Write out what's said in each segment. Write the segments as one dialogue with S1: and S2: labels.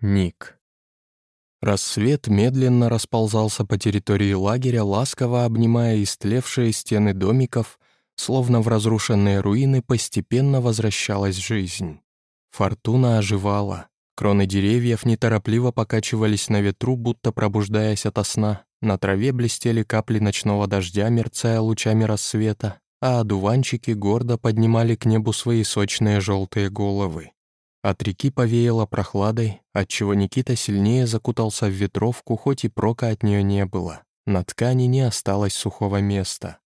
S1: Ник. Рассвет медленно расползался по территории лагеря, ласково обнимая истлевшие стены домиков, словно в разрушенные руины постепенно возвращалась жизнь. Фортуна оживала. Кроны деревьев неторопливо покачивались на ветру, будто пробуждаясь ото сна. На траве блестели капли ночного дождя, мерцая лучами рассвета, а одуванчики гордо поднимали к небу свои сочные желтые головы. От реки повеяло прохладой, отчего Никита сильнее закутался в ветровку, хоть и прока от нее не было. На ткани не осталось сухого места.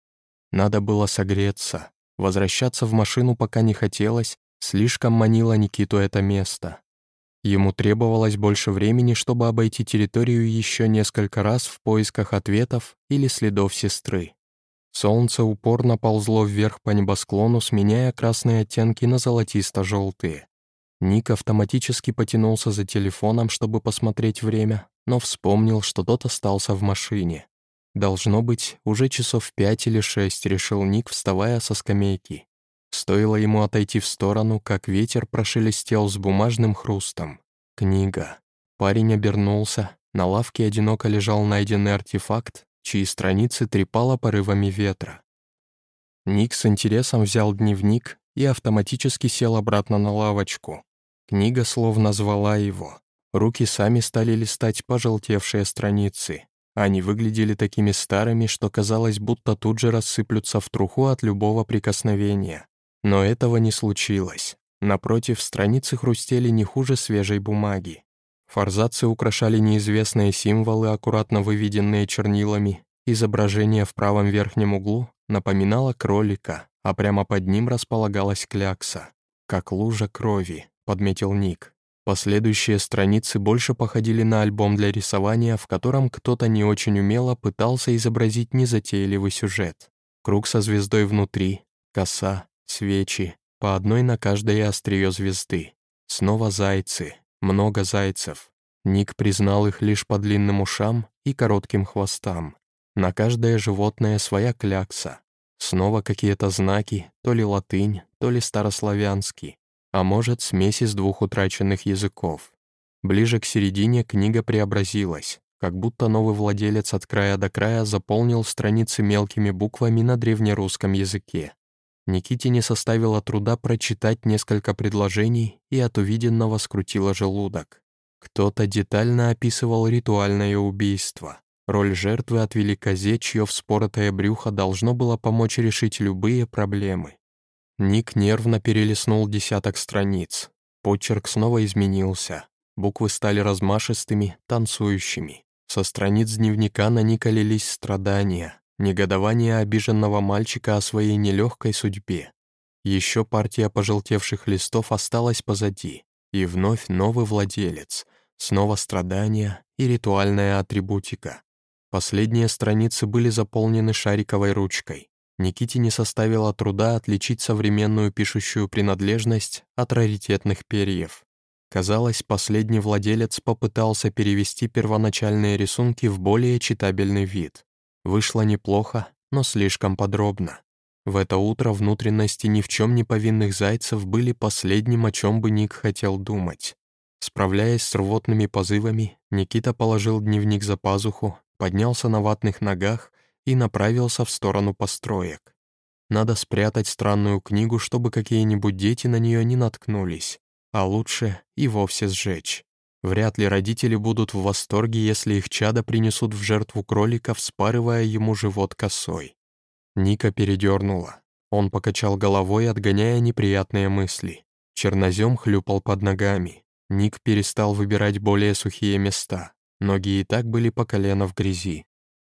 S1: Надо было согреться. Возвращаться в машину пока не хотелось, слишком манило Никиту это место. Ему требовалось больше времени, чтобы обойти территорию еще несколько раз в поисках ответов или следов сестры. Солнце упорно ползло вверх по небосклону, сменяя красные оттенки на золотисто-желтые. Ник автоматически потянулся за телефоном, чтобы посмотреть время, но вспомнил, что тот остался в машине. Должно быть, уже часов пять или шесть, решил Ник, вставая со скамейки. Стоило ему отойти в сторону, как ветер прошелестел с бумажным хрустом. Книга. Парень обернулся. На лавке одиноко лежал найденный артефакт, чьи страницы трепало порывами ветра. Ник с интересом взял дневник и автоматически сел обратно на лавочку. Книга словно звала его. Руки сами стали листать пожелтевшие страницы. Они выглядели такими старыми, что казалось, будто тут же рассыплются в труху от любого прикосновения. Но этого не случилось. Напротив, страницы хрустели не хуже свежей бумаги. Форзацы украшали неизвестные символы, аккуратно выведенные чернилами. Изображение в правом верхнем углу напоминало кролика, а прямо под ним располагалась клякса, как лужа крови подметил Ник. Последующие страницы больше походили на альбом для рисования, в котором кто-то не очень умело пытался изобразить незатейливый сюжет. Круг со звездой внутри, коса, свечи, по одной на каждое острие звезды. Снова зайцы, много зайцев. Ник признал их лишь по длинным ушам и коротким хвостам. На каждое животное своя клякса. Снова какие-то знаки, то ли латынь, то ли старославянский а может, смесь из двух утраченных языков. Ближе к середине книга преобразилась, как будто новый владелец от края до края заполнил страницы мелкими буквами на древнерусском языке. Никите не составило труда прочитать несколько предложений, и от увиденного скрутило желудок. Кто-то детально описывал ритуальное убийство. Роль жертвы отвели козе, чье вспоротое брюхо должно было помочь решить любые проблемы. Ник нервно перелистнул десяток страниц. Почерк снова изменился. Буквы стали размашистыми, танцующими. Со страниц дневника на Ника лились страдания, негодование обиженного мальчика о своей нелегкой судьбе. Еще партия пожелтевших листов осталась позади, и вновь новый владелец, снова страдания и ритуальная атрибутика. Последние страницы были заполнены шариковой ручкой. Никите не составило труда отличить современную пишущую принадлежность от раритетных перьев. Казалось, последний владелец попытался перевести первоначальные рисунки в более читабельный вид. Вышло неплохо, но слишком подробно. В это утро внутренности ни в чем не повинных зайцев были последним, о чем бы Ник хотел думать. Справляясь с рвотными позывами, Никита положил дневник за пазуху, поднялся на ватных ногах и направился в сторону построек. Надо спрятать странную книгу, чтобы какие-нибудь дети на нее не наткнулись, а лучше и вовсе сжечь. Вряд ли родители будут в восторге, если их чада принесут в жертву кролика, вспарывая ему живот косой. Ника передернула. Он покачал головой, отгоняя неприятные мысли. Чернозем хлюпал под ногами. Ник перестал выбирать более сухие места. Ноги и так были по колено в грязи.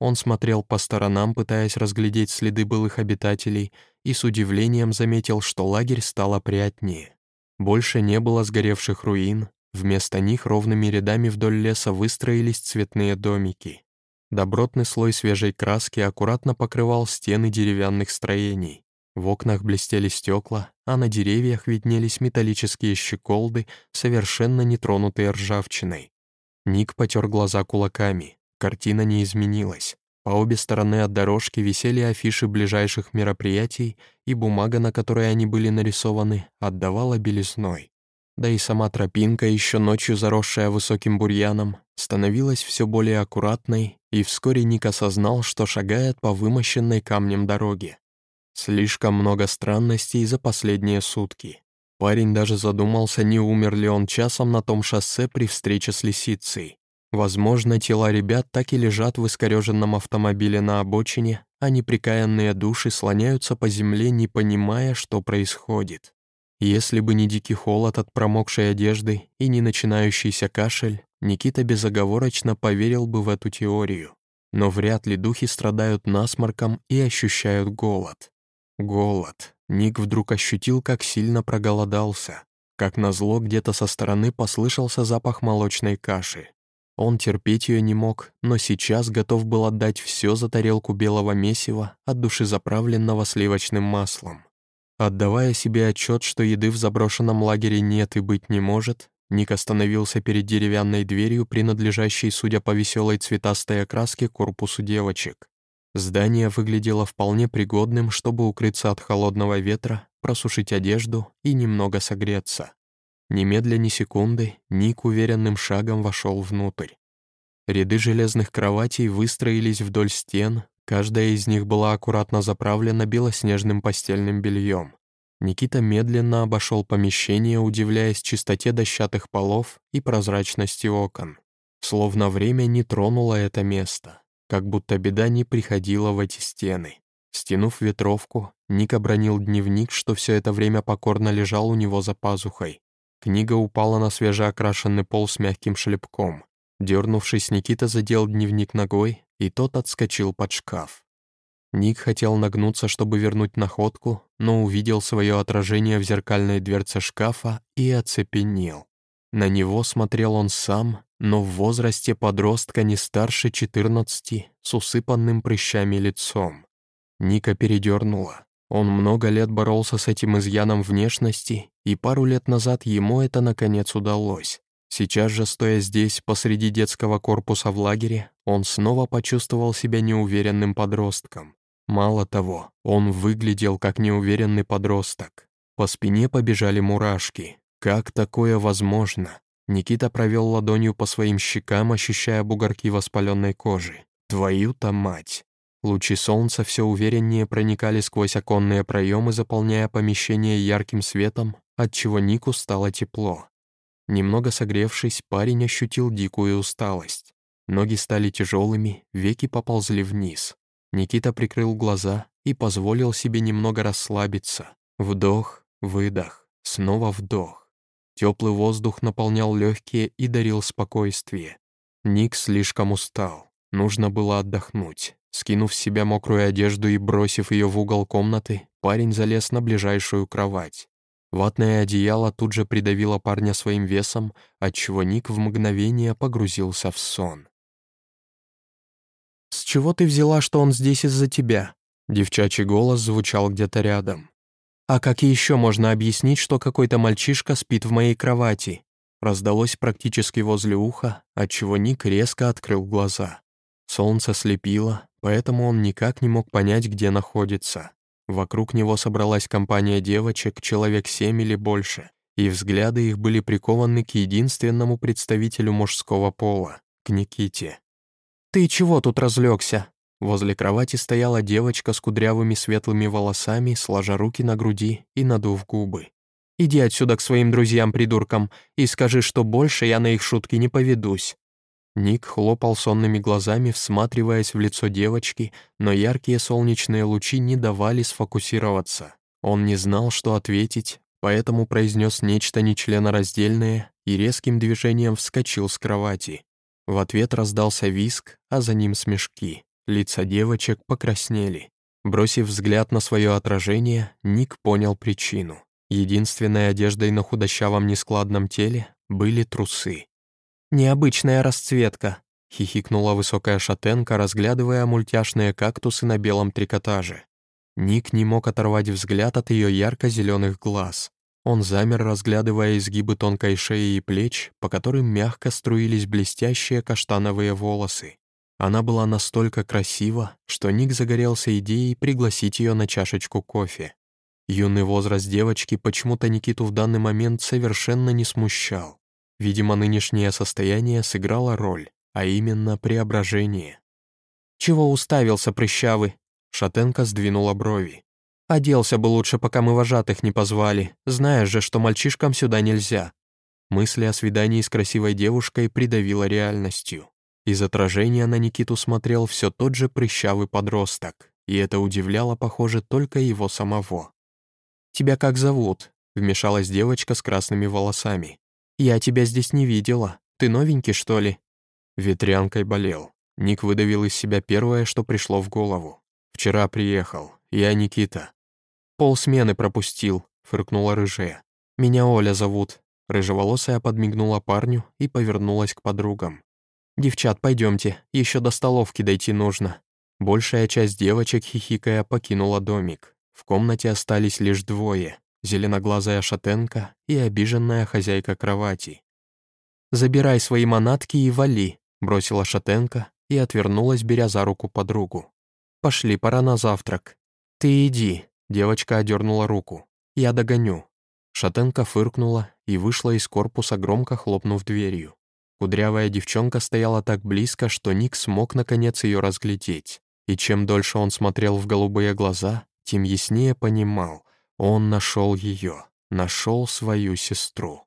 S1: Он смотрел по сторонам, пытаясь разглядеть следы былых обитателей, и с удивлением заметил, что лагерь стал опрятнее. Больше не было сгоревших руин, вместо них ровными рядами вдоль леса выстроились цветные домики. Добротный слой свежей краски аккуратно покрывал стены деревянных строений. В окнах блестели стекла, а на деревьях виднелись металлические щеколды, совершенно нетронутые ржавчиной. Ник потер глаза кулаками. Картина не изменилась. По обе стороны от дорожки висели афиши ближайших мероприятий, и бумага, на которой они были нарисованы, отдавала белизной. да и сама тропинка, еще ночью заросшая высоким бурьяном, становилась все более аккуратной, и вскоре Ник осознал, что шагает по вымощенной камнем дороге. Слишком много странностей за последние сутки. Парень даже задумался, не умер ли он часом на том шоссе при встрече с лисицей. Возможно, тела ребят так и лежат в искореженном автомобиле на обочине, а неприкаянные души слоняются по земле, не понимая, что происходит. Если бы не дикий холод от промокшей одежды и не начинающийся кашель, Никита безоговорочно поверил бы в эту теорию. Но вряд ли духи страдают насморком и ощущают голод. Голод. Ник вдруг ощутил, как сильно проголодался. Как назло, где-то со стороны послышался запах молочной каши. Он терпеть ее не мог, но сейчас готов был отдать все за тарелку белого месива, от души заправленного сливочным маслом. Отдавая себе отчет, что еды в заброшенном лагере нет и быть не может, Ник остановился перед деревянной дверью, принадлежащей, судя по веселой цветастой окраске, корпусу девочек. Здание выглядело вполне пригодным, чтобы укрыться от холодного ветра, просушить одежду и немного согреться. Немедля ни секунды Ник уверенным шагом вошел внутрь. Ряды железных кроватей выстроились вдоль стен, каждая из них была аккуратно заправлена белоснежным постельным бельем. Никита медленно обошел помещение, удивляясь чистоте дощатых полов и прозрачности окон. Словно время не тронуло это место как будто беда не приходила в эти стены. Стянув ветровку, Ник обронил дневник, что все это время покорно лежал у него за пазухой. Книга упала на свежеокрашенный пол с мягким шлепком. Дернувшись, Никита задел дневник ногой, и тот отскочил под шкаф. Ник хотел нагнуться, чтобы вернуть находку, но увидел свое отражение в зеркальной дверце шкафа и оцепенел. На него смотрел он сам, но в возрасте подростка не старше 14, с усыпанным прыщами лицом. Ника передернула. Он много лет боролся с этим изъяном внешности, и пару лет назад ему это наконец удалось. Сейчас же, стоя здесь, посреди детского корпуса в лагере, он снова почувствовал себя неуверенным подростком. Мало того, он выглядел как неуверенный подросток. По спине побежали мурашки. Как такое возможно? Никита провел ладонью по своим щекам, ощущая бугорки воспаленной кожи. Твою-то мать! Лучи солнца все увереннее проникали сквозь оконные проемы, заполняя помещение ярким светом, отчего Нику стало тепло. Немного согревшись, парень ощутил дикую усталость. Ноги стали тяжелыми, веки поползли вниз. Никита прикрыл глаза и позволил себе немного расслабиться. Вдох, выдох, снова вдох. Теплый воздух наполнял легкие и дарил спокойствие. Ник слишком устал. Нужно было отдохнуть. Скинув с себя мокрую одежду и бросив ее в угол комнаты, парень залез на ближайшую кровать. Ватное одеяло тут же придавило парня своим весом, отчего Ник в мгновение погрузился в сон. «С чего ты взяла, что он здесь из-за тебя?» Девчачий голос звучал где-то рядом. «А как еще можно объяснить, что какой-то мальчишка спит в моей кровати?» Раздалось практически возле уха, отчего Ник резко открыл глаза. Солнце слепило, поэтому он никак не мог понять, где находится. Вокруг него собралась компания девочек, человек семь или больше, и взгляды их были прикованы к единственному представителю мужского пола, к Никите. «Ты чего тут разлегся?» Возле кровати стояла девочка с кудрявыми светлыми волосами, сложа руки на груди и надув губы. «Иди отсюда к своим друзьям-придуркам и скажи, что больше я на их шутки не поведусь». Ник хлопал сонными глазами, всматриваясь в лицо девочки, но яркие солнечные лучи не давали сфокусироваться. Он не знал, что ответить, поэтому произнес нечто нечленораздельное и резким движением вскочил с кровати. В ответ раздался виск, а за ним смешки. Лица девочек покраснели. Бросив взгляд на свое отражение, Ник понял причину. Единственной одеждой на худощавом нескладном теле были трусы. «Необычная расцветка», — хихикнула высокая шатенка, разглядывая мультяшные кактусы на белом трикотаже. Ник не мог оторвать взгляд от ее ярко-зеленых глаз. Он замер, разглядывая изгибы тонкой шеи и плеч, по которым мягко струились блестящие каштановые волосы. Она была настолько красива, что Ник загорелся идеей пригласить ее на чашечку кофе. Юный возраст девочки почему-то Никиту в данный момент совершенно не смущал. Видимо, нынешнее состояние сыграло роль, а именно преображение. «Чего уставился, прыщавый?» Шатенка сдвинула брови. «Оделся бы лучше, пока мы вожатых не позвали. Знаешь же, что мальчишкам сюда нельзя». Мысли о свидании с красивой девушкой придавила реальностью. Из отражения на Никиту смотрел все тот же прыщавый подросток, и это удивляло, похоже, только его самого. «Тебя как зовут?» — вмешалась девочка с красными волосами. «Я тебя здесь не видела. Ты новенький, что ли?» Ветрянкой болел. Ник выдавил из себя первое, что пришло в голову. «Вчера приехал. Я Никита». «Пол смены пропустил», — фыркнула рыжая. «Меня Оля зовут». Рыжеволосая подмигнула парню и повернулась к подругам. «Девчат, пойдемте, еще до столовки дойти нужно». Большая часть девочек, хихикая, покинула домик. В комнате остались лишь двое — зеленоглазая шатенка и обиженная хозяйка кровати. «Забирай свои манатки и вали», — бросила шатенка и отвернулась, беря за руку подругу. «Пошли, пора на завтрак». «Ты иди», — девочка одернула руку. «Я догоню». Шатенка фыркнула и вышла из корпуса, громко хлопнув дверью. Кудрявая девчонка стояла так близко, что Ник смог наконец ее разглядеть. И чем дольше он смотрел в голубые глаза, тем яснее понимал, он нашел ее, нашел свою сестру.